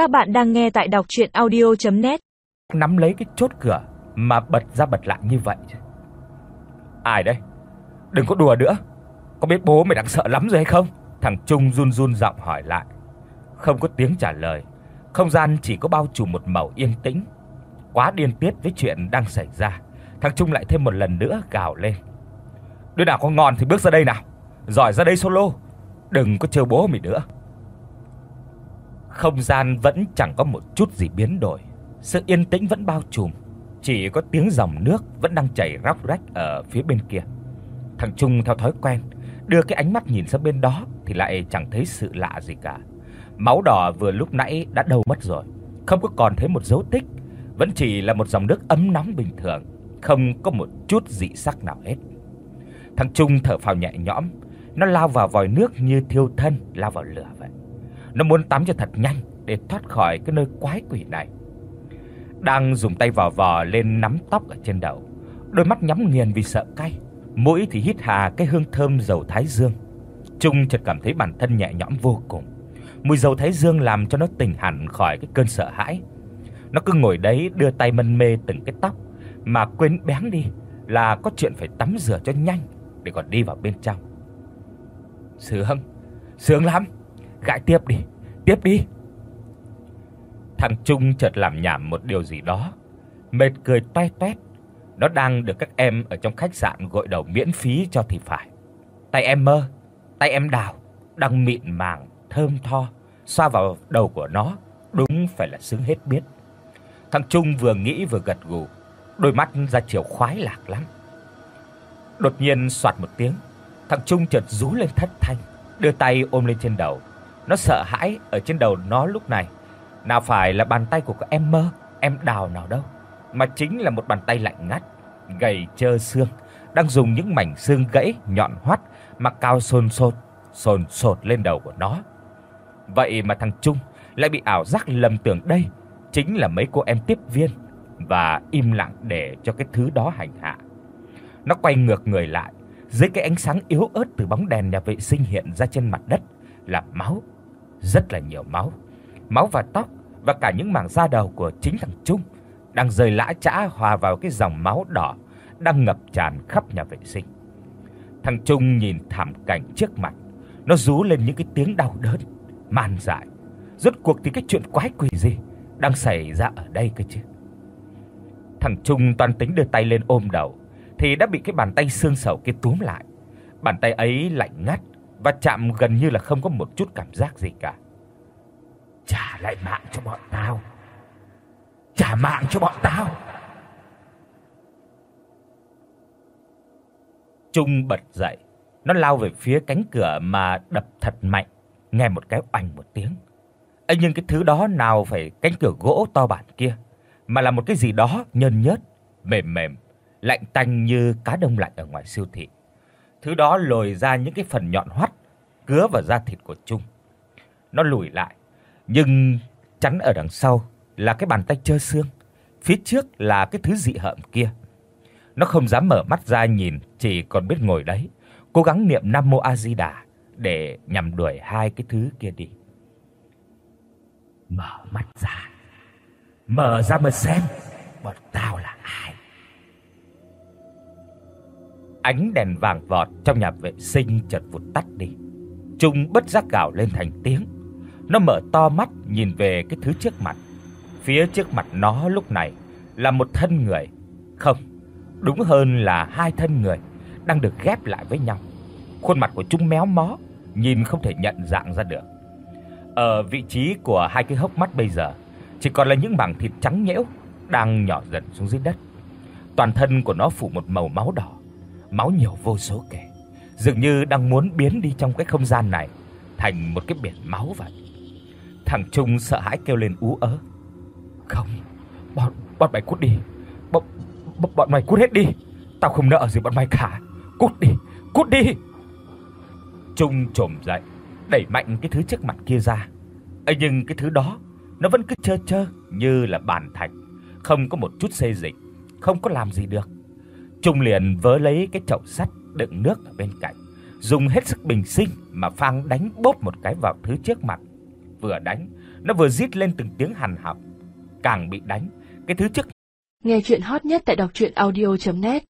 Các bạn đang nghe tại đọc audio net Nắm lấy cái chốt cửa mà bật ra bật lại như vậy. Ai đây? Đừng có đùa nữa. Có biết bố mày đang sợ lắm rồi hay không? Thằng Trung run run giọng hỏi lại. Không có tiếng trả lời. Không gian chỉ có bao trùm một màu yên tĩnh. Quá điên tiết với chuyện đang xảy ra. Thằng Trung lại thêm một lần nữa gào lên. Đứa nào có ngon thì bước ra đây nào. Giỏi ra đây solo. Đừng có trêu bố mày nữa. Không gian vẫn chẳng có một chút gì biến đổi. Sự yên tĩnh vẫn bao trùm, chỉ có tiếng dòng nước vẫn đang chảy róc rách ở phía bên kia. Thằng Trung theo thói quen đưa cái ánh mắt nhìn sang bên đó thì lại chẳng thấy sự lạ gì cả. Máu đỏ vừa lúc nãy đã đâu mất rồi, không có còn thấy một dấu tích, vẫn chỉ là một dòng nước ấm nóng bình thường, không có một chút dị sắc nào hết. Thằng Trung thở phào nhẹ nhõm, nó lao vào vòi nước như thiêu thân lao vào lửa vậy. Nó muốn tắm cho thật nhanh để thoát khỏi cái nơi quái quỷ này. Đang dùng tay vò vò lên nắm tóc ở trên đầu, đôi mắt nhắm nghiền vì sợ cay, mũi thì hít hà cái hương thơm dầu thái dương. Trung chợt cảm thấy bản thân nhẹ nhõm vô cùng. Mùi dầu thái dương làm cho nó tỉnh hẳn khỏi cái cơn sợ hãi. Nó cứ ngồi đấy đưa tay mân mê từng cái tóc mà quên bén đi là có chuyện phải tắm rửa cho nhanh để còn đi vào bên trong. Sướng, sướng lắm. Gãi tiếp đi, tiếp đi. Thằng Trung chợt làm nhảm một điều gì đó, mệt cười toe toét. Nó đang được các em ở trong khách sạn gội đầu miễn phí cho thì phải. Tay em mơ, tay em đào đang mịn màng, thơm tho xoa vào đầu của nó, đúng phải là sướng hết biết. Thằng Trung vừa nghĩ vừa gật gù, đôi mắt ra chiều khoái lạc lắm. Đột nhiên xoạt một tiếng, thằng Trung chợt rú lên thất thanh, đưa tay ôm lên trên đầu. Nó sợ hãi ở trên đầu nó lúc này nào phải là bàn tay của các em mơ, em đào nào đâu, mà chính là một bàn tay lạnh ngắt, gầy trơ xương, đang dùng những mảnh xương gãy nhọn hoắt mà cao sồn sột, sồn sột lên đầu của nó. Vậy mà thằng Trung lại bị ảo giác lầm tưởng đây chính là mấy cô em tiếp viên và im lặng để cho cái thứ đó hành hạ. Nó quay ngược người lại, dưới cái ánh sáng yếu ớt từ bóng đèn nhà vệ sinh hiện ra trên mặt đất là máu, rất là nhiều máu máu và tóc và cả những mảng da đầu của chính thằng Trung đang rơi lã chã hòa vào cái dòng máu đỏ đang ngập tràn khắp nhà vệ sinh. Thằng Trung nhìn thảm cảnh trước mặt, nó rú lên những cái tiếng đau đớn, man dại. Rốt cuộc thì cái chuyện quái quỷ gì đang xảy ra ở đây cơ chứ? Thằng Trung toan tính đưa tay lên ôm đầu thì đã bị cái bàn tay xương sầu kia túm lại. Bàn tay ấy lạnh ngắt và chạm gần như là không có một chút cảm giác gì cả. Trả lại mạng cho bọn tao. Trả mạng cho bọn tao. Trung bật dậy, nó lao về phía cánh cửa mà đập thật mạnh, nghe một cái oành một tiếng. Ấy nhưng cái thứ đó nào phải cánh cửa gỗ to bản kia, mà là một cái gì đó nhơn nhớt, mềm mềm, lạnh tanh như cá đông lạnh ở ngoài siêu thị. Thứ đó lồi ra những cái phần nhọn hoắt cứa vào da thịt của Trung. Nó lùi lại, nhưng chắn ở đằng sau là cái bàn tay trơ xương, phía trước là cái thứ dị hợm kia. Nó không dám mở mắt ra nhìn, chỉ còn biết ngồi đấy, cố gắng niệm Nam Mô A Di Đà để nhằm đuổi hai cái thứ kia đi. Mở mắt ra. Mở ra mà xem bọn tao là Ánh đèn vàng vọt trong nhà vệ sinh chợt vụt tắt đi. Trung bất giác gào lên thành tiếng nó mở to mắt nhìn về cái thứ trước mặt. Phía trước mặt nó lúc này là một thân người, không, đúng hơn là hai thân người đang được ghép lại với nhau. Khuôn mặt của chúng méo mó, nhìn không thể nhận dạng ra được. Ở vị trí của hai cái hốc mắt bây giờ chỉ còn là những mảng thịt trắng nhẽo đang nhỏ dần xuống dưới đất. Toàn thân của nó phủ một màu máu đỏ, máu nhiều vô số kể, dường như đang muốn biến đi trong cái không gian này thành một cái biển máu vậy. Thằng Trung sợ hãi kêu lên ú ớ. "Không, bọn bọn mày cút đi. Bọn bọn mày cút hết đi. Tao không nợ gì bọn mày cả. Cút đi, cút đi." Trung trồm dậy, đẩy mạnh cái thứ trước mặt kia ra. Ấy nhưng cái thứ đó nó vẫn cứ trơ trơ như là bàn thạch, không có một chút xê dịch, không có làm gì được. Trung liền vớ lấy cái chậu sắt đựng nước ở bên cạnh, dùng hết sức bình sinh mà phang đánh bốp một cái vào thứ trước mặt vừa đánh, nó vừa rít lên từng tiếng hằn học. Càng bị đánh, cái thứ trước Nghe truyện hot nhất tại doctruyenaudio.net